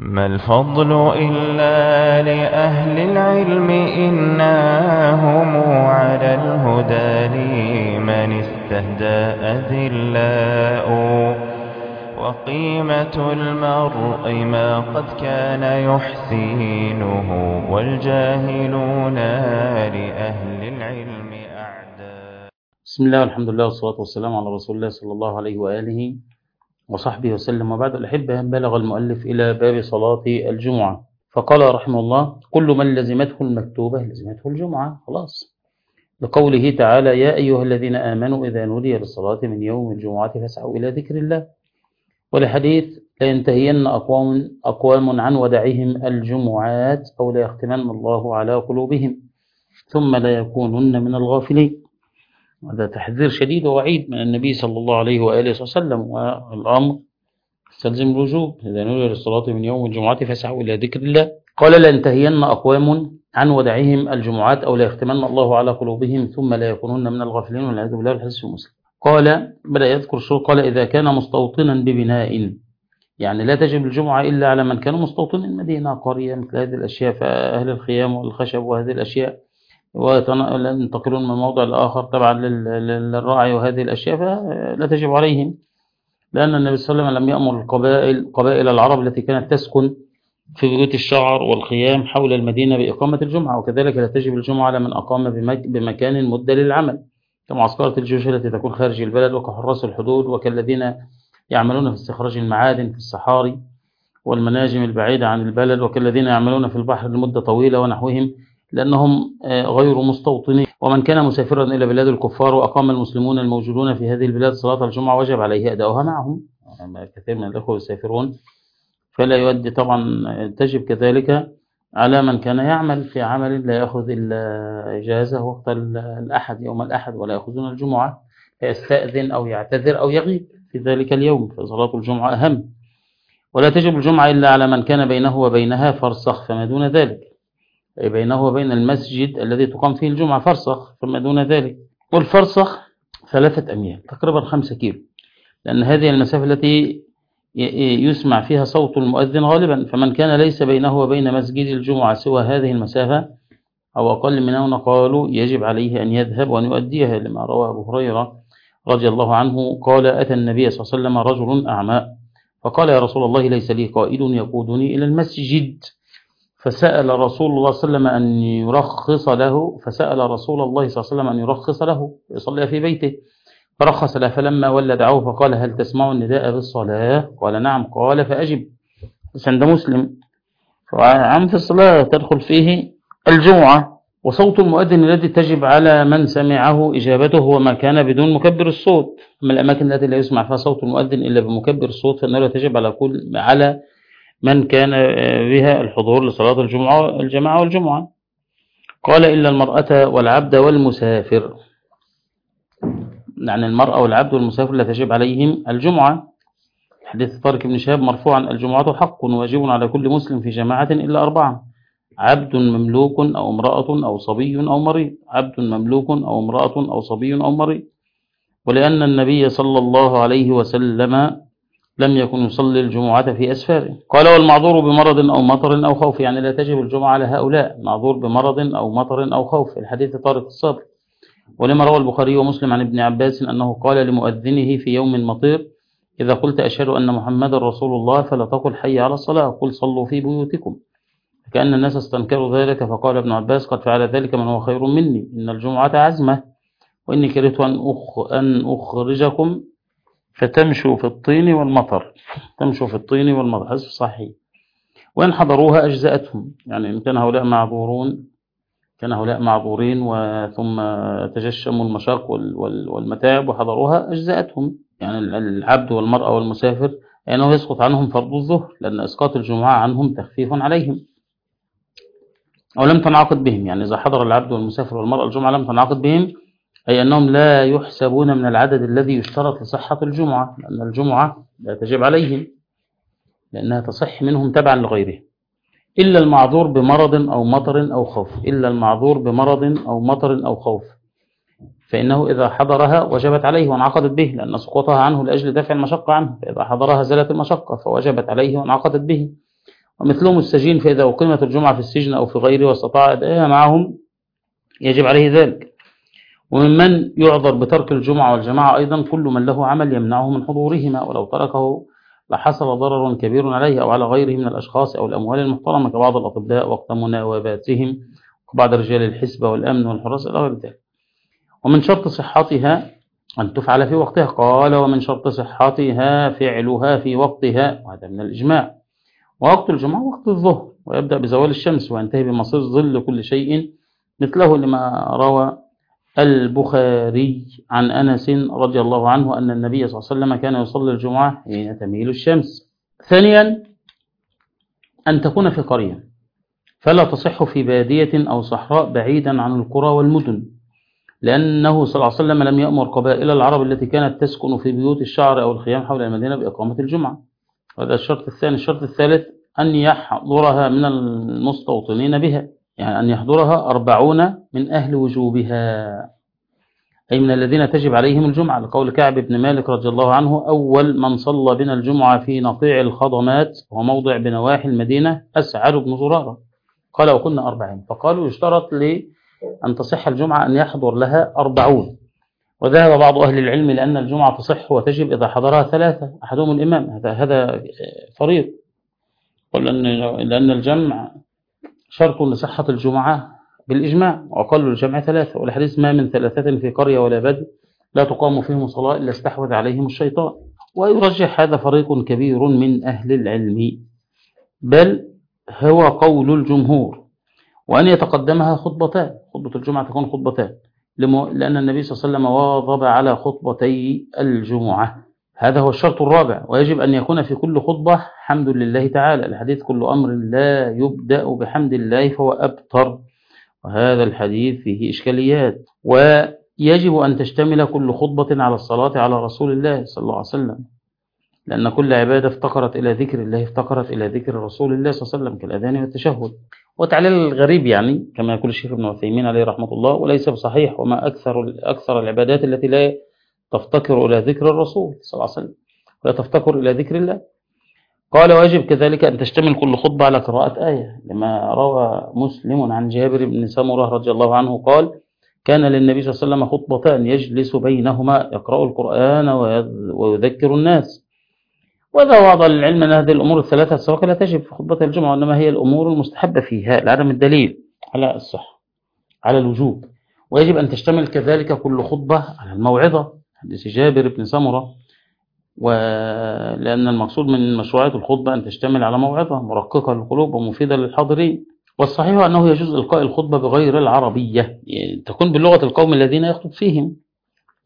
ما الفضل إلا لأهل العلم إنهم على الهدى لمن استهدى أذلاء وقيمة المرء ما قد كان يحسينه والجاهلون لأهل العلم أعداء. بسم الله والحمد لله والصلاة والسلام على رسول الله صلى الله عليه وآله وصحبه وسلم وبعد. الأحبة بلغ المؤلف إلى باب صلاة الجمعة. فقال رحمه الله كل من لزمته المكتوبة لزمته الجمعة. خلاص. لقوله تعالى يا أيها الذين آمنوا إذا نودي للصلاة من يوم الجمعة فاسعوا إلى ذكر الله. ولحديث لينتهين أقوام, أقوام عن ودعهم الجمعات أو ليختمن الله على قلوبهم ثم لا يكونن من الغافلين. هذا تحذير شديد ووعيد من النبي صلى الله عليه وآله وسلم والأمر يستلزم الوجوب. إذا نودي للصلاة من يوم الجمعة فاسعوا إلى ذكر الله. قال لينتهين أقوام عن ودعهم الجمعات أو ليختمن الله على قلوبهم ثم لا يكونن من الغافلين والعياذ بالله الحديث مسلم. قال بدأ يذكر الشروط قال إذا كان مستوطنا ببناء. يعني لا تجب الجمعة إلا على من كان مستوطن المدينة قرية مثل هذه الأشياء فأهل الخيام والخشب وهذه الأشياء. وينتقلون من موضع لآخر طبعا للراعي وهذه الأشياء فلا تجب عليهم. لأن النبي صلى الله عليه وسلم لم يأمر القبائل قبائل العرب التي كانت تسكن في بيوت الشعر والخيام حول المدينة بإقامة الجمعة وكذلك لا تجب الجمعة على من أقام بمكان مدة للعمل. كمعسكرة الجيوش التي تكون خارج البلد وكحراس الحدود وكالذين يعملون في استخراج المعادن في الصحاري والمناجم البعيدة عن البلد وكالذين يعملون في البحر لمدة طويلة ونحوهم. لأنهم غير مستوطنين. ومن كان مسافرا إلى بلاد الكفار وأقام المسلمون الموجودون في هذه البلاد صلاة الجمعة وجب عليه أداؤها. معهم كثير من الأخوة يسافرون. فلا يؤدي طبعا تجب كذلك على من كان يعمل في عمل لا يأخذ إلا إجازة وقت الأحد يوم الأحد ولا يأخذون الجمعة. فيستأذن أو يعتذر أو يغيب في ذلك اليوم فصلاة الجمعة أهم. ولا تجب الجمعة إلا على من كان بينه وبينها فرسخ فما دون ذلك. بينه وبين المسجد الذي تقام فيه الجمعة فرسخ فما دون ذلك. والفرسخ ثلاثة أميال تقريبا خمسة كيلو. لأن هذه المسافة التي يسمع فيها صوت المؤذن غالبا فمن كان ليس بينه وبين مسجد الجمعة سوى هذه المسافة أو أقل من قالوا يجب عليه أن يذهب وأن يؤديها لما روى أبو هريرة رضي الله عنه قال أتى النبي صلى الله عليه وسلم رجل أعمى فقال يا رسول الله ليس لي قائد يقودني إلى المسجد. فسأل رسول الله صلى الله عليه وسلم أن يرخص له فسأل رسول الله صلى الله عليه وسلم أن يرخص له يصلي في بيته. فرخص له فلما ولى دعوه فقال هل تسمع النداء بالصلاة؟ قال نعم. قال فأجب. بس عند مسلم. فعم في الصلاة تدخل فيه الجمعة وصوت المؤذن الذي تجب على من سمعه إجابته هو ما كان بدون مكبر الصوت. أما الأماكن التي لا يسمع فيها صوت المؤذن إلا بمكبر الصوت فإنه تجب على كل على من كان بها الحضور لصلاة الجمعة الجماعة والجمعة. قال إلا المرأة والعبد والمسافر. يعني المرأة والعبد والمسافر لا تجب عليهم الجمعة. حديث طارق بن شهاب مرفوعا الجمعة حق واجب على كل مسلم في جماعة إلا أربعة. عبد مملوك أو امرأة أو صبي أو مريض. عبد مملوك أو امرأة أو صبي أو مريض. ولأن النبي صلى الله عليه وسلم لم يكن يصلي الجمعة في أسفاره. قال والمعذور بمرض أو مطر أو خوف. يعني لا تجب الجمعة على هؤلاء. معذور بمرض أو مطر أو خوف. الحديث طارق الصبر. ولما روى البخاري ومسلم عن ابن عباس أنه قال لمؤذنه في يوم مطير إذا قلت أشهد أن محمد رسول الله فلا تقل حي على الصلاة. قل صلوا في بيوتكم. كأن الناس استنكروا ذلك فقال ابن عباس قد فعل ذلك من هو خير مني. إن الجمعة عزمة. وإني كرهت أن أخرجكم فتمشوا في الطين والمطر. تمشوا في الطين والمطر. حسب صحيح. وإن حضروها أجزأتهم. يعني إن كان هؤلاء معذورون كان هؤلاء معذورين وثم تجشموا المشاق والمتاعب وحضروها أجزأتهم. يعني العبد والمرأة والمسافر لأنه يعني يسقط عنهم فرض الظهر لأن إسقاط الجمعة عنهم تخفيف عليهم. أو لم تنعقد بهم. يعني إذا حضر العبد والمسافر والمرأة الجمعة لم تنعقد بهم أي أنهم لا يحسبون من العدد الذي يشترط لصحة الجمعة لأن الجمعة لا تجب عليهم لأنها تصح منهم تبعا لغيره إلا المعذور بمرض أو مطر أو خوف. إلا المعذور بمرض أو مطر أو خوف. فإنه إذا حضرها وجبت عليه وانعقدت به لأن سقوطها عنه لأجل دفع المشقة عنه. فإذا حضرها زالت المشقة فوجبت عليه وانعقدت به. ومثلهم السجين فإذا أقيمت الجمعة في السجن أو في غيره واستطاع أدائها معهم يجب عليه ذلك. وممن يعذر بترك الجمعة والجماعة أيضا كل من له عمل يمنعه من حضورهما ولو تركه لحصل ضرر كبير عليه أو على غيره من الأشخاص أو الأموال المحترمة كبعض الأطباء وقت مناوباتهم وبعض رجال الحسبة والأمن والحراس إلى غير ذلك. ومن شرط صحتها أن تفعل في وقتها قال ومن شرط صحتها فعلها في وقتها وهذا من الإجماع. ووقت الجمعة وقت الظهر ويبدأ بزوال الشمس وينتهي بمصير ظل كل شيء مثله لما روى البخاري عن أنس رضي الله عنه أن النبي صلى الله عليه وسلم كان يصلي الجمعة حين تميل الشمس. ثانيا أن تكون في قرية فلا تصح في بادية أو صحراء بعيدا عن القرى والمدن لأنه صلى الله عليه وسلم لم يأمر قبائل العرب التي كانت تسكن في بيوت الشعر أو الخيام حول المدينة بإقامة الجمعة. هذا الشرط الثاني. الشرط الثالث أن يحضرها من المستوطنين بها. يعني أن يحضرها أربعون من أهل وجوبها. أي من الذين تجب عليهم الجمعة. لقول كعب بن مالك رضي الله عنه أول من صلى بنا الجمعة في نقيع الخضمات وموضع بنواحي المدينة أسعد بن زرارة. قال وكنا أربعين. فقالوا يشترط لأن تصح الجمعة أن يحضر لها أربعون. وذهب بعض أهل العلم لأن الجمعة تصح وتجب إذا حضرها ثلاثة. أحدهم الإمام. هذا هذا فريق لأن لأن الجمع شرط لصحة الجمعة بالإجماع وأقل الجمع ثلاثة والحديث ما من ثلاثة في قرية ولا بد لا تقام فيهم صلاة إلا استحوذ عليهم الشيطان. ويرجح هذا فريق كبير من أهل العلم. بل هو قول الجمهور وأن يتقدمها خطبتان خطبة الجمعة تكون خطبتان لأن النبي صلى الله عليه وسلم واظب على خطبتي الجمعة. هذا هو الشرط الرابع. ويجب أن يكون في كل خطبة حمد لله تعالى. الحديث كل أمر لا يبدأ بحمد الله فهو أبتر. وهذا الحديث فيه إشكاليات. ويجب أن تشتمل كل خطبة على الصلاة على رسول الله صلى الله عليه وسلم. لأن كل عبادة افتقرت إلى ذكر الله افتقرت إلى ذكر رسول الله صلى الله عليه وسلم كالأذان والتشهد. وتعليل الغريب يعني كما يقول الشيخ ابن عثيمين عليه رحمة الله وليس بصحيح وما أكثر أكثر العبادات التي لا تفتقر إلى ذكر الرسول صلى الله عليه وسلم. ولا تفتقر إلى ذكر الله. قال واجب كذلك أن تشتمل كل خطبة على قراءة آية. لما روى مسلم عن جابر بن سمرة رضي الله عنه قال كان للنبي صلى الله عليه وسلم خطبتان يجلس بينهما يقرأ القرآن ويذكر الناس. وإذا وضع العلم أن هذه الأمور الثلاثة السواقع لا تجب في خطبة الجمعة وإنما هي الأمور المستحبة فيها لعدم الدليل على الصحة على الوجوب. ويجب أن تشتمل كذلك كل خطبة على الموعظة. حديث جابر بن سمرة ولأن المقصود من مشروعية الخطبة أن تشتمل على موعظة مرققة للقلوب ومفيدة للحاضرين. والصحيح أنه يجوز إلقاء الخطبة بغير العربية يعني تكون بلغة القوم الذين يخطب فيهم.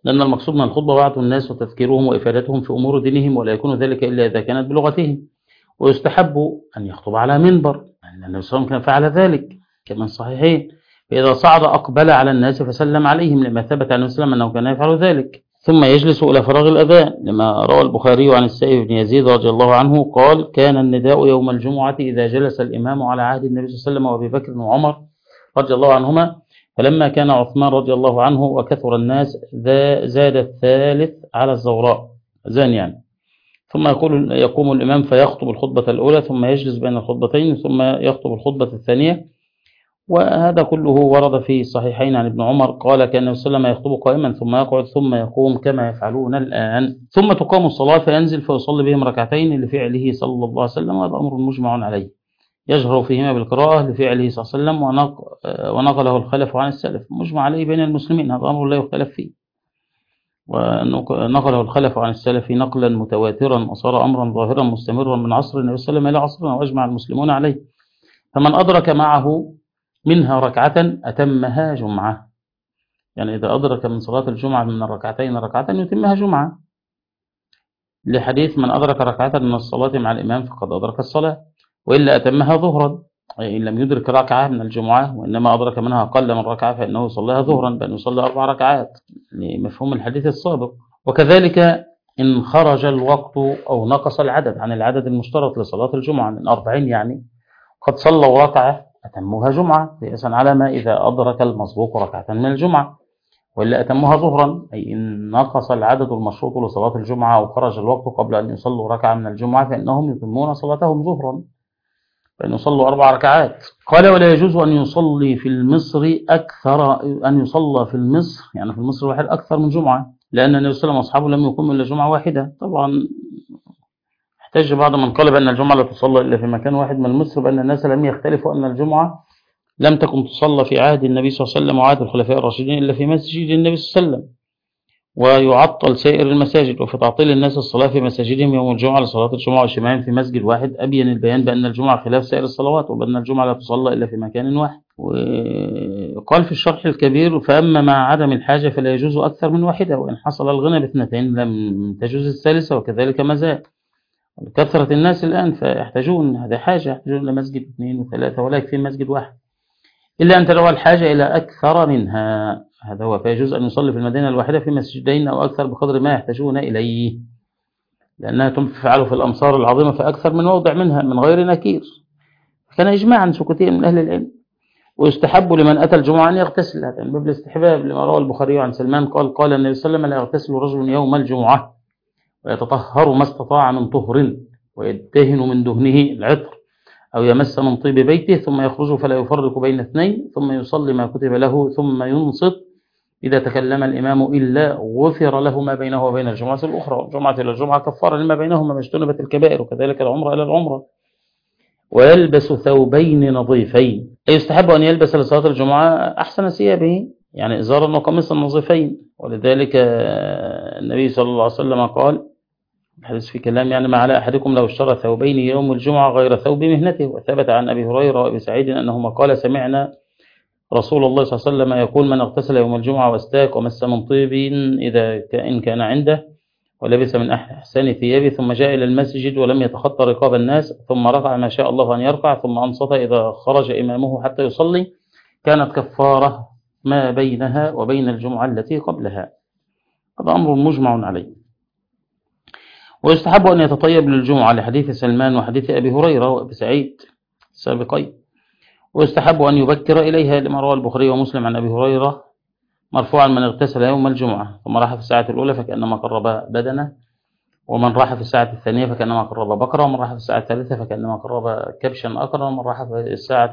لأن المقصود من الخطبة وعد الناس وتذكيرهم وإفادتهم في أمور دينهم ولا يكون ذلك إلا إذا كانت بلغتهم. ويستحب أن يخطب على منبر لأن النبي صلى الله عليه وسلم فعل ذلك كما صحيحين فإذا صعد أقبل على الناس فسلم عليهم لما ثبت عن الإسلام أنه كان يفعل ذلك. ثم يجلس إلى فراغ الأذان لما روى البخاري عن السائب بن يزيد رضي الله عنه قال كان النداء يوم الجمعة إذا جلس الإمام على عهد النبي صلى الله عليه وسلم وأبي بكر وعمر رضي الله عنهما فلما كان عثمان رضي الله عنه وكثر الناس زاد الثالث على الزوراء زان يعني ثم يقول يقوم الإمام فيخطب الخطبة الأولى ثم يجلس بين الخطبتين ثم يخطب الخطبة الثانية وهذا كله ورد في صحيحين عن ابن عمر. قال كأن النبي صلى الله عليه وسلم يخطب قائما ثم يقعد ثم يقوم كما يفعلون الآن. ثم تقام الصلاة فينزل فيصلي بهم ركعتين لفعله صلى الله عليه وسلم. وهذا أمر مجمع عليه. يجهر فيهما بالقراءة لفعله صلى الله عليه وسلم ونقله الخلف عن السلف. مجمع عليه بين المسلمين. هذا أمر لا يختلف فيه. ونقله الخلف عن السلف نقلا متواترا. وصار أمرا ظاهرا مستمرا من عصر النبي صلى الله عليه وسلم إلى عصرنا وأجمع المسلمون عليه. فمن أدرك معه منها ركعة أتمها جمعة. يعني إذا أدرك من صلاة الجمعة من الركعتين ركعة يتمها جمعة. لحديث من أدرك ركعة من الصلاة مع الإمام فقد أدرك الصلاة وإلا أتمها ظهرا. أي إن لم يدرك ركعة من الجمعة وإنما أدرك منها أقل من ركعة فإنه صلىها ظهرا بأن يصلي أربع ركعات. لمفهوم الحديث السابق. وكذلك إن خرج الوقت أو نقص العدد عن العدد المشترط لصلاة الجمعة من أربعين يعني قد صلوا ركعة أتموها جمعة. قياسا على ما إذا أدرك المسبوق ركعة من الجمعة. وإلا أتموها ظهرا أي إن نقص العدد المشروط لصلاة الجمعة أو خرج الوقت قبل أن يصلوا ركعة من الجمعة فإنهم يتمون صلاتهم ظهرا. فإن يصلوا أربع ركعات. قال ولا يجوز أن يصلي في المصر أكثر أن يصلى في المصر يعني في المصر واحد أكثر من جمعة لأن النبي صلى الله عليه وسلم وأصحابه لم يقوموا إلا جمعة واحدة. طبعا احتج بعض من قال بأن الجمعة لا تصلى إلا في مكان واحد من مصر بأن الناس لم يختلفوا أن الجمعة لم تكن تصلى في عهد النبي صلى الله عليه وسلم وعهد الخلفاء الراشدين إلا في مسجد النبي صلى الله عليه وسلم. ويعطل سائر المساجد وفي تعطيل الناس الصلاة في مساجدهم يوم الجمعة لصلاة الجمعة واجتماعهم في مسجد واحد. أبين البيان بأن الجمعة خلاف سائر الصلوات وبأن الجمعة لا تصلى إلا في مكان واحد. وقال في الشرح الكبير فأما مع عدم الحاجة فلا يجوز أكثر من واحدة وإن حصل الغنى باثنتين لم تجوز الثالثة وكذلك ما زال. كثرة الناس الآن فيحتاجون هذا حاجة يحتاجون لمسجد اثنين وثلاثة ولا يكفي مسجد واحد. إلا أن تدعو الحاجة إلى أكثر منها. هذا هو فيجوز أن يصلي في المدينة الواحدة في مسجدين أو أكثر بقدر ما يحتاجون إليه. لأنها تفعل في الأمصار العظيمة في أكثر من موضع منها من غير نكير. كان إجماعا سكوتيا من أهل العلم. ويستحب لمن أتى الجمعة أن يغتسل. هذا من باب الاستحباب لما روى البخاري عن سلمان قال قال النبي صلى الله عليه وسلم لا يغتسل رجل يوم الجمعة. ويتطهر ما استطاع من طهر ويدهن من دهنه العطر أو يمس من طيب بيته ثم يخرج فلا يفرق بين اثنين ثم يصلي ما كتب له ثم ينصت إذا تكلم الإمام إلا غفر له ما بينه وبين الجمعة الأخرى. والجمعة إلى الجمعة كفارة لما بينهما ما اجتنبت الكبائر وكذلك العمرة إلى العمرة. ويلبس ثوبين نظيفين. يستحب أن يلبس لصلاة الجمعة أحسن ثيابه؟ يعني إزارا وقميصا نظيفين. ولذلك النبي صلى الله عليه وسلم قال الحديث في كلام يعني ما على أحدكم لو اشترى ثوبين يوم الجمعة غير ثوب مهنته وثبت عن أبي هريرة وأبي سعيد أنهما قال سمعنا رسول الله صلى الله عليه وسلم يقول من اغتسل يوم الجمعة واستاك ومس من طيب إذا إن كان عنده ولبس من أحسن ثيابه ثم جاء إلى المسجد ولم يتخطى رقاب الناس ثم ركع ما شاء الله أن يركع ثم أنصت إذا خرج إمامه حتى يصلي كانت كفارة ما بينها وبين الجمعة التي قبلها. هذا أمر مجمع عليه. ويستحب أن يتطيب للجمعة لحديث سلمان وحديث أبي هريرة وأبي سعيد السابقين. ويستحب أن يبكر إليها لما روى البخاري ومسلم عن أبي هريرة مرفوعا من اغتسل يوم الجمعة ثم راح في الساعة الأولى فكأنما قرب بدنه ومن راح في الساعة الثانية فكأنما قرب بقرة ومن راح في الساعة الثالثة فكأنما قرب كبشا أقرا ومن راح في الساعة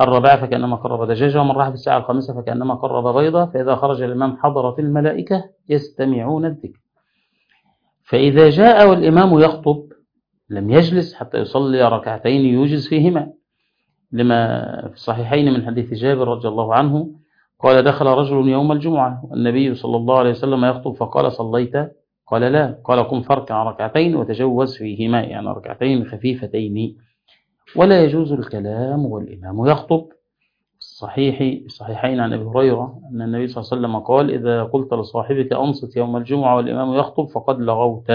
الرابعة فكأنما قرب دجاجة ومن راح في الساعة الخامسة فكأنما قرب بيضة فإذا خرج الإمام حضرت الملائكة يستمعون الذكر. فإذا جاء والإمام يخطب لم يجلس حتى يصلي ركعتين يوجز فيهما. لما في الصحيحين من حديث جابر رضي الله عنه قال دخل رجل يوم الجمعة والنبي صلى الله عليه وسلم يخطب فقال صليت؟ قال لا. قال قم فاركع ركعتين وتجوز فيهما. يعني ركعتين خفيفتين. ولا يجوز الكلام والإمام يخطب. الصحيح الصحيحين عن أبي هريرة أن النبي صلى الله عليه وسلم قال إذا قلت لصاحبك أنصت يوم الجمعة والإمام يخطب فقد لغوت.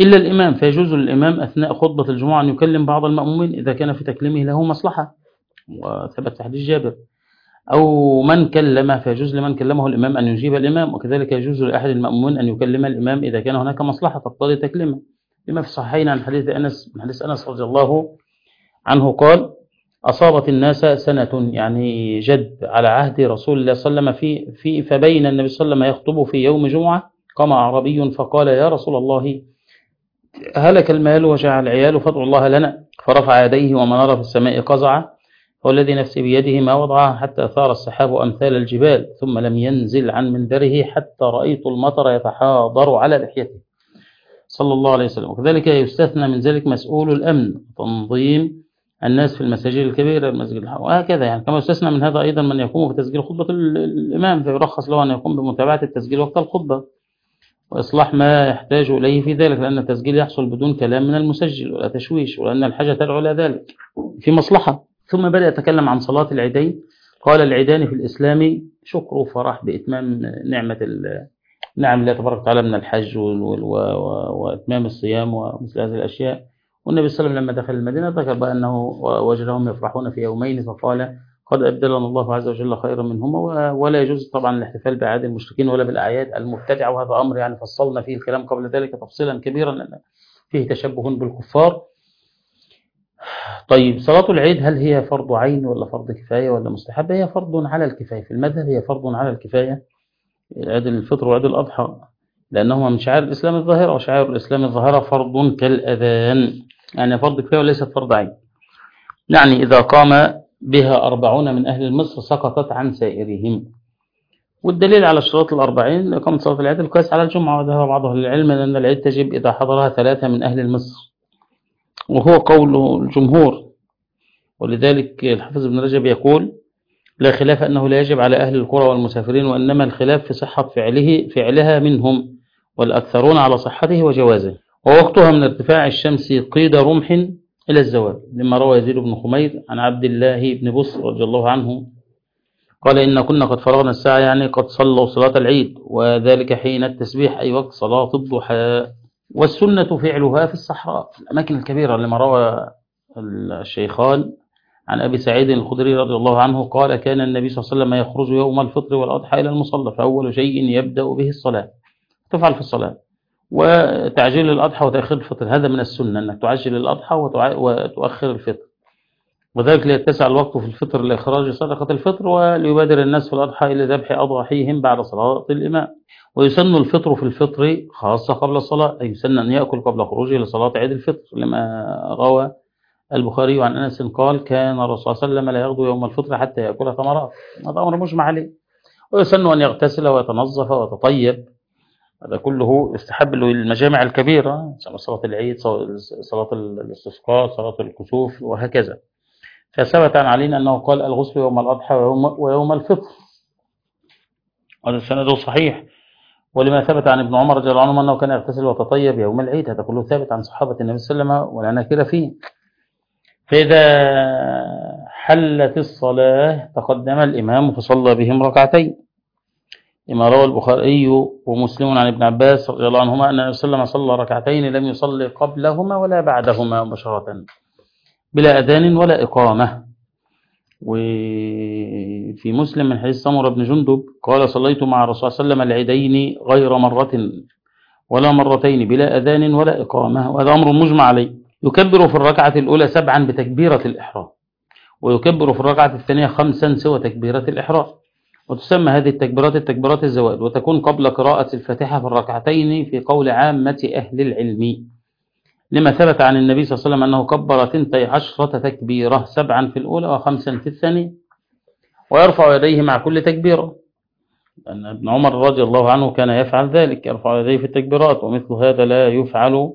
إلا الإمام فيجوز للإمام أثناء خطبة الجمعة أن يكلم بعض المأمومين إذا كان في تكليمه له مصلحة وثبت حديث جابر. أو من كلم فيجوز لمن كلمه الإمام أن يجيب الإمام وكذلك يجوز لأحد المأمومين أن يكلم الإمام إذا كان هناك مصلحة تقتضي تكليمه. لما في الصحيحين عن حديث أنس من حديث أنس رضي الله عنه قال أصابت الناس سنة يعني جد على عهد رسول الله صلى الله عليه وسلم في, في فبين النبي صلى الله عليه وسلم يخطب في يوم جمعة قام أعرابي فقال يا رسول الله هلك المال وجاع العيال فادعوا الله لنا فرفع يديه ومنار في السماء قزع والذي نفسي بيده ما وضعها حتى ثار السحاب أمثال الجبال ثم لم ينزل عن منبره حتى رأيت المطر يتحاضر على لحيته. صلى الله عليه وسلم. وكذلك يستثنى من ذلك مسؤول الأمن تنظيم الناس في المساجد الكبيرة المسجد الحرام وهكذا يعني. كما يستثنى من هذا أيضا من يقوم بتسجيل خطبة الإمام فيرخص له أن يقوم بمتابعة التسجيل وقت الخطبة. وإصلاح ما يحتاج إليه في ذلك لأن التسجيل يحصل بدون كلام من المسجل ولا تشويش ولأن الحاجة تدعو إلى ذلك في مصلحة. ثم بدأ يتكلم عن صلاة العيدين. قال العيدان في الإسلام شكر وفرح بإتمام نعمة نعم الله تبارك وتعالى من الحج وإتمام الصيام ومثل هذه الأشياء. والنبي صلى الله عليه وسلم لما دخل المدينة ذكر بأنه وجدهم يفرحون في يومين فقال قد أبدلنا الله عز وجل خيرا منهما ولا يجوز طبعا الاحتفال بأعياد المشركين ولا بالأعياد المبتدعة وهذا أمر يعني فصلنا فيه الكلام قبل ذلك تفصيلا كبيرا فيه تشبه بالكفار. طيب صلاة العيد هل هي فرض عين ولا فرض كفاية ولا مستحبة؟ هي فرض على الكفاية في المذهب هي فرض على الكفاية. عيد الفطر وعيد الأضحى. لأنهما من شعائر الإسلام الظاهرة وشعائر الإسلام الظاهرة فرض كالأذان. يعني فرض كفاية وليست فرض عين. يعني إذا قام بها أربعون من أهل مصر سقطت عن سائرهم. والدليل على الشروط الأربعين إقامة صلاة العيد القياس على الجمعة وذهب بعض أهل العلم أن العيد تجب إذا حضرها ثلاثة من أهل مصر. وهو قول الجمهور. ولذلك الحافظ ابن رجب يقول لا خلاف أنه لا يجب على أهل القرى والمسافرين وإنما الخلاف في صحة فعله فعلها منهم. والأكثرون على صحته وجوازه. ووقتها من ارتفاع الشمس قيد رمح إلى الزوال لما روى يزيد بن خمير عن عبد الله بن بصر رضي الله عنه. قال إن كنا قد فرغنا الساعة يعني قد صلوا صلاة العيد وذلك حين التسبيح أي وقت صلاة الضحى. والسنة فعلها في الصحراء في الأماكن الكبيرة لما روى الشيخان عن أبي سعيد الخدري رضي الله عنه قال كان النبي صلى الله عليه وسلم يخرج يوم الفطر والأضحى إلى المصلى فأول شيء يبدأ به الصلاة. تفعل في الصلاة. وتعجيل الأضحى وتأخير الفطر هذا من السنة أنك تعجل الأضحى وتؤخر الفطر. وذلك ليتسع الوقت في الفطر لإخراج صدقة الفطر وليبادر الناس في الأضحى إلى ذبح أضاحيهم بعد صلاة الإمام. ويسن الفطر في الفطر خاصة قبل الصلاة أي يسن أن يأكل قبل خروجه لصلاة عيد الفطر لما روى البخاري عن أنس قال كان الرسول صلى الله عليه وسلم لا يغدو يوم الفطر حتى يأكل ثمرات. هذا أمر مجمع عليه. ويسن أن يغتسل ويتنظف ويتطيب. هذا كله يستحب له المجامع الكبيرة صلاة العيد صلاة الاستسقاء صلاة الكسوف وهكذا. فثبت عن علي أنه قال الغسل يوم الأضحى ويوم, ويوم الفطر. هذا السند صحيح. ولما ثبت عن ابن عمر رضي الله أنه كان يغتسل وتطيب يوم العيد هذا كله ثابت عن صحابة النبي صلى الله عليه وسلم ولا فيه. فإذا حلت الصلاة تقدم الإمام فصلى بهم ركعتين. لما روى البخاري ومسلم عن ابن عباس رضي الله عنهما أن النبي صلى الله عليه وسلم صلى ركعتين لم يصلي قبلهما ولا بعدهما مباشرة بلا أذان ولا إقامة. وفي مسلم من حديث سمر بن جندب قال صليت مع الرسول صلى الله عليه وسلم العيدين غير مرة ولا مرتين بلا أذان ولا إقامة وهذا أمر مجمع عليه. يكبر في الركعة الأولى سبعا بتكبيرة الإحرام ويكبر في الركعة الثانية خمسا سوى تكبيرة الإحرام. وتسمى هذه التكبيرات التكبيرات الزوال وتكون قبل قراءة الفاتحة في الركعتين في قول عامة أهل العلم. لما ثبت عن النبي صلى الله عليه وسلم أنه كبر ثنتي عشرة تكبيرة سبعا في الأولى وخمسا في الثانية ويرفع يديه مع كل تكبيرة لأن ابن عمر رضي الله عنه كان يفعل ذلك يرفع يديه في التكبيرات ومثل هذا لا يفعل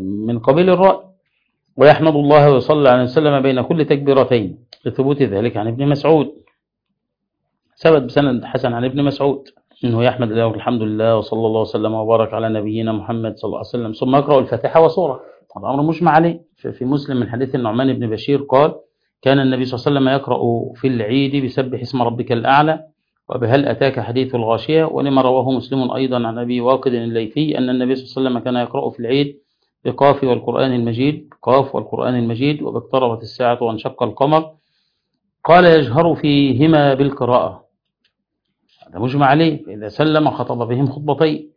من قبيل الرأي. ويحمد الله ويصلي عليه وسلم بين كل تكبيرتين لثبوت ذلك عن ابن مسعود. ثبت بسند حسن عن ابن مسعود إنه يحمد الله الحمد لله وصلى الله وسلم وبارك على نبينا محمد صلى الله عليه وسلم. ثم يقرأ الفاتحة وسورة هذا أمر مجمع عليه في مسلم من حديث النعمان بن بشير قال كان النبي صلى الله عليه وسلم يقرأ في العيد بسبح اسم ربك الأعلى وبهل أتاك حديث الغاشية؟ ولما رواه مسلم أيضا عن أبي واقد الليثي أن النبي صلى الله عليه وسلم كان يقرأ في العيد بقاف والقرآن المجيد قاف والقرآن المجيد وباقتربت الساعة وانشق القمر. قال يجهر فيهما بالقراءة. هذا مجمع عليه فإذا سلم خطب بهم خطبتين.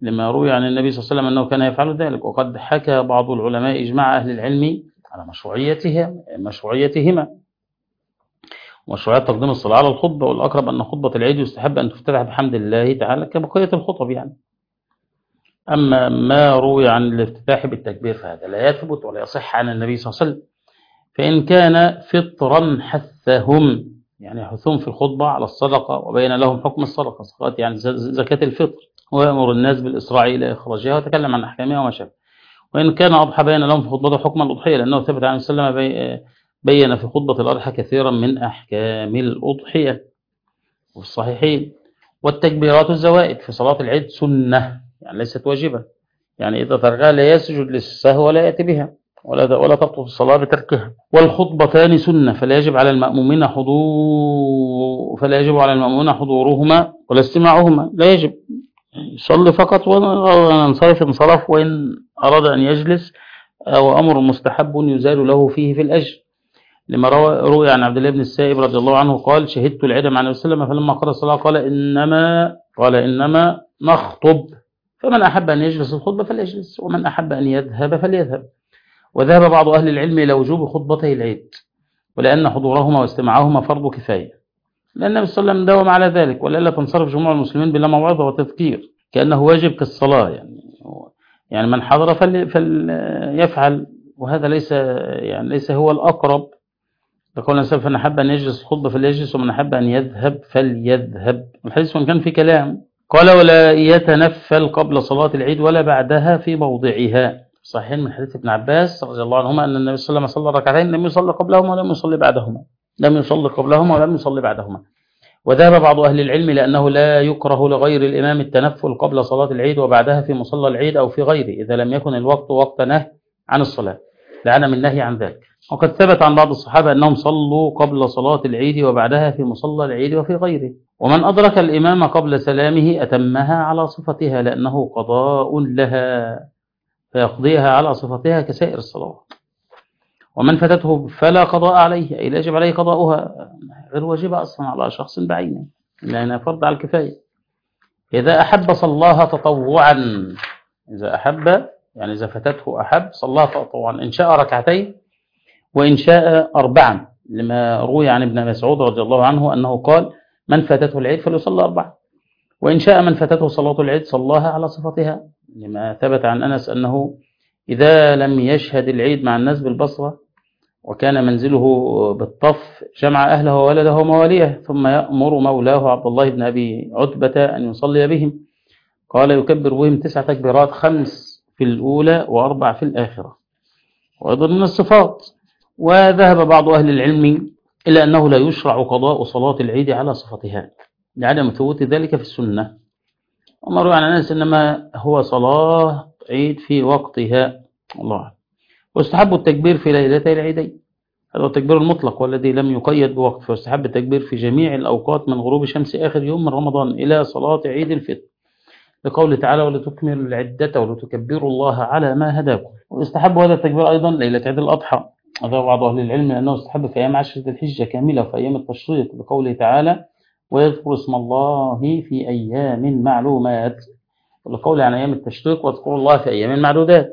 لما روي عن النبي صلى الله عليه وسلم أنه كان يفعل ذلك وقد حكى بعض العلماء إجماع أهل العلم على مشروعيتها مشروعيتهما. مشروعية تقديم الصلاة على الخطبة والأقرب أن خطبة العيد يستحب أن تفتتح بحمد الله تعالى كبقية الخطب يعني. أما ما روي عن الافتتاح بالتكبير فهذا لا يثبت ولا يصح عن النبي صلى الله عليه وسلم. فإن كان فطرا حثهم يعني يحثهم في الخطبة على الصدقة وبين لهم حكم الصدقة صدقات يعني زكاة الفطر. ويأمر الناس بالإسراع إلى إخراجها وتكلم عن أحكامها وما شابه. وإن كان أضحى بين لهم في خطبته حكم الأضحية لأنه ثبت عن وسلم بين في خطبة الأضحى كثيرا من أحكام الأضحية وفي الصحيحين. والتكبيرات الزوائد في صلاة العيد سنة يعني ليست واجبة. يعني إذا تركها لا يسجد للسهو ولا يأتي بها. ولا ولا تبطل الصلاة بتركها. والخطبتان سنة فلا يجب على المأمومين حضور فلا يجب على المأمومين حضورهما ولا استماعهما. لا يجب. يصلي فقط وينصرف انصرف وإن أراد أن يجلس أو أمر مستحب يزال له فيه في الأجر. لما روى روي عن عبد الله بن السائب رضي الله عنه قال شهدت العيد مع النبي صلى الله عليه وسلم فلما قرأ الصلاة قال إنما قال إنما نخطب فمن أحب أن يجلس الخطبة فليجلس ومن أحب أن يذهب فليذهب. وذهب بعض أهل العلم إلى وجوب خطبتي العيد ولأن حضورهما واستماعهما فرض كفاية. لأن النبي صلى الله عليه وسلم داوم على ذلك ولألا تنصرف جموع المسلمين بلا موعظة وتذكير كأنه واجب كالصلاة يعني. يعني من حضر فليفعل وهذا ليس يعني ليس هو الأقرب. يقول الإنسان فمن أحب أن يجلس خطبة فليجلس ومن أحب أن يذهب فليذهب. الحديث وإن كان في كلام قال ولا يتنفل قبل صلاة العيد ولا بعدها في موضعها. صحيح من حديث ابن عباس رضي الله عنهما أن النبي صلى الله عليه وسلم صلى ركعتين لم يصلي قبلهما ولم يصلي بعدهما. لم يصلي قبلهما ولم يصلي بعدهما. وذهب بعض أهل العلم لأنه لا يكره لغير الإمام التنفل قبل صلاة العيد وبعدها في مصلى العيد أو في غيره إذا لم يكن الوقت وقت نهي عن الصلاة لعدم النهي عن ذلك. وقد ثبت عن بعض الصحابة أنهم صلوا قبل صلاة العيد وبعدها في مصلى العيد وفي غيره. ومن أدرك الإمام قبل سلامه أتمها على صفتها لأنه قضاء لها. فيقضيها على صفتها كسائر الصلوات. ومن فاتته فلا قضاء عليه أي لا يجب عليه قضاؤها. غير واجبة أصلا على شخص بعينه لأنها فرض على الكفاية. إذا أحب صلاها تطوعا إذا أحب يعني إذا فاتته أحب صلاها تطوعا إن شاء ركعتين وإن شاء أربعا. لما روي عن ابن مسعود رضي الله عنه أنه قال من فاتته العيد فليصلى أربعة. وإن شاء من فاتته صلاة العيد صلاها على صفتها. لما ثبت عن أنس أنه إذا لم يشهد العيد مع الناس بالبصرة وكان منزله بالطف جمع أهله وولده ومواليه ثم يأمر مولاه عبد الله بن أبي عتبة أن يصلي بهم. قال يكبر بهم تسع تكبيرات خمس في الأولى وأربع في الآخرة. وأيضا من الصفات وذهب بعض أهل العلم إلى أنه لا يشرع قضاء صلاة العيد على صفتها لعدم ثبوت ذلك في السنة. وما روي عن الناس إنما هو صلاة عيد في وقتها. الله واستحب التكبير في ليلتي العيدين. هذا التكبير المطلق والذي لم يقيد بوقت. فاستحب التكبير في جميع الأوقات من غروب شمس آخر يوم من رمضان إلى صلاة عيد الفطر. لقوله تعالى ولتكملوا العدة ولتكبروا الله على ما هداكم. ويستحب هذا التكبير أيضا ليلة عيد الأضحى. هذا بعض أهل العلم لأنه استحب في أيام عشرة الحجة كاملة وفي أيام التشريق. بقوله تعالى ويذكر اسم الله في أيام معلومات. والقول عن أيام التشريق واذكروا الله في أيام معدودات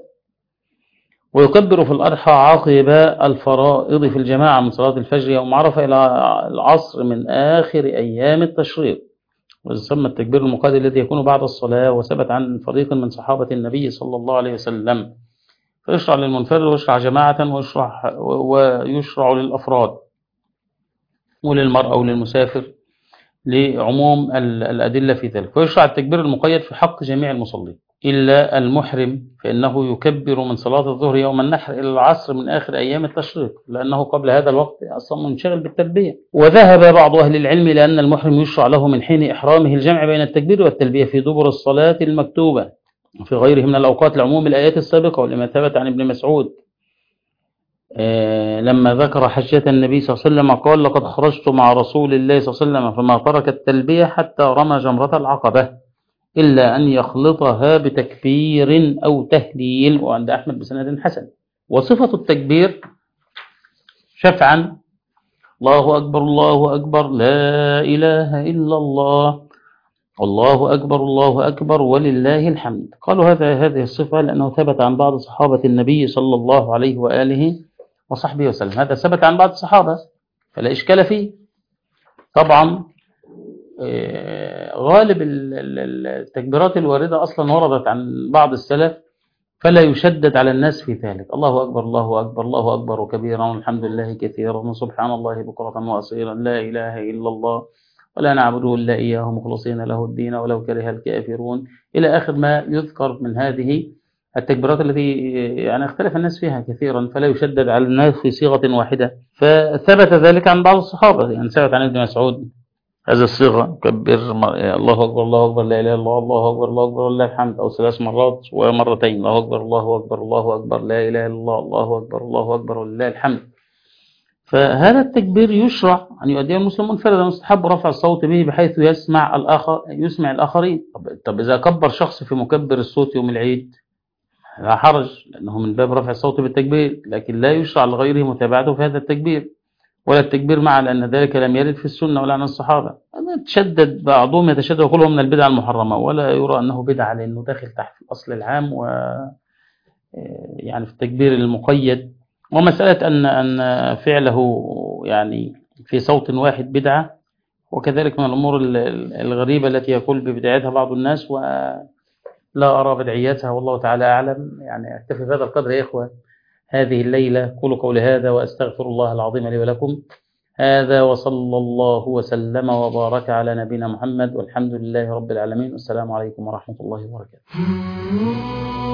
ويكبر في الأضحى عقب الفرائض في الجماعة من صلاة الفجر يوم عرفة إلى العصر من آخر أيام التشريق. ويسمى التكبير المقاد الذي يكون بعد الصلاة وثبت عن فريق من صحابة النبي صلى الله عليه وسلم. فيشرع للمنفرد ويشرع جماعة ويشرع, ويشرع للأفراد. وللمرأة وللمسافر. لعموم الأدلة في ذلك. ويشرع التكبير المقيد في حق جميع المصلين إلا المحرم فإنه يكبر من صلاة الظهر يوم النحر إلى العصر من آخر أيام التشريق لأنه قبل هذا الوقت أصلا منشغل بالتلبية وذهب بعض أهل العلم لأن المحرم يشرع له من حين إحرامه الجمع بين التكبير والتلبية في دبر الصلاة المكتوبة وفي غيره من الأوقات العموم الآيات السابقة ولما ثبت عن ابن مسعود. لما ذكر حجة النبي صلى الله عليه وسلم قال لقد خرجت مع رسول الله صلى الله عليه وسلم فما ترك التلبية حتى رمى جمرة العقبة إلا أن يخلطها بتكبير أو تهليل وعند أحمد بسند حسن. وصفة التكبير شفعا الله أكبر الله أكبر لا إله إلا الله الله أكبر الله أكبر ولله الحمد. قالوا هذا هذه الصفة لأنه ثبت عن بعض صحابة النبي صلى الله عليه وآله وصحبه وسلم. هذا ثبت عن بعض الصحابة فلا إشكال فيه. طبعا غالب التكبيرات الواردة أصلا وردت عن بعض السلف فلا يشدد على الناس في ذلك. الله أكبر الله أكبر الله أكبر كبيرا والحمد لله كثيرا وسبحان الله بكرة وأصيلا لا إله إلا الله ولا نعبد إلا إياه مخلصين له الدين ولو كره الكافرون. إلى آخر ما يذكر من هذه التكبيرات التي يعني اختلف الناس فيها كثيرا فلا يشدد على الناس في صيغة واحدة. فثبت ذلك عن بعض الصحابة يعني ثبت عن ابن مسعود. هذه الصيغة كبر الله أكبر الله أكبر لا إله إلا الله الله أكبر الله أكبر لله الحمد أو ثلاث مرات ومرتين الله أكبر الله أكبر الله أكبر لا إله إلا الله الله أكبر الله أكبر ولله الحمد. فهذا التكبير يشرع أن يؤديه المسلم منفردا مستحب رفع الصوت به بحيث يسمع الآخر يسمع الآخرين. طب إذا كبر شخص في مكبر الصوت يوم العيد؟ لا حرج لأنه من باب رفع الصوت بالتكبير لكن لا يشرع لغيره متابعته في هذا التكبير ولا التكبير مع لأن ذلك لم يرد في السنة ولا عن الصحابة. تشدد بعضهم يتشدد وكلهم من البدع المحرمة ولا يرى أنه بدعة لأنه داخل تحت الأصل العام و يعني في التكبير المقيد. ومسألة أن أن فعله يعني في صوت واحد بدعة وكذلك من الأمور الغريبة التي يقول ببدايتها بعض الناس ولا أرى بدعياتها والله تعالى أعلم. يعني أكتفي بهذا القدر يا إخوة هذه الليلة. قولوا قولي هذا وأستغفر الله العظيم لي ولكم. هذا وصلى الله وسلم وبارك على نبينا محمد والحمد لله رب العالمين. والسلام عليكم ورحمة الله وبركاته.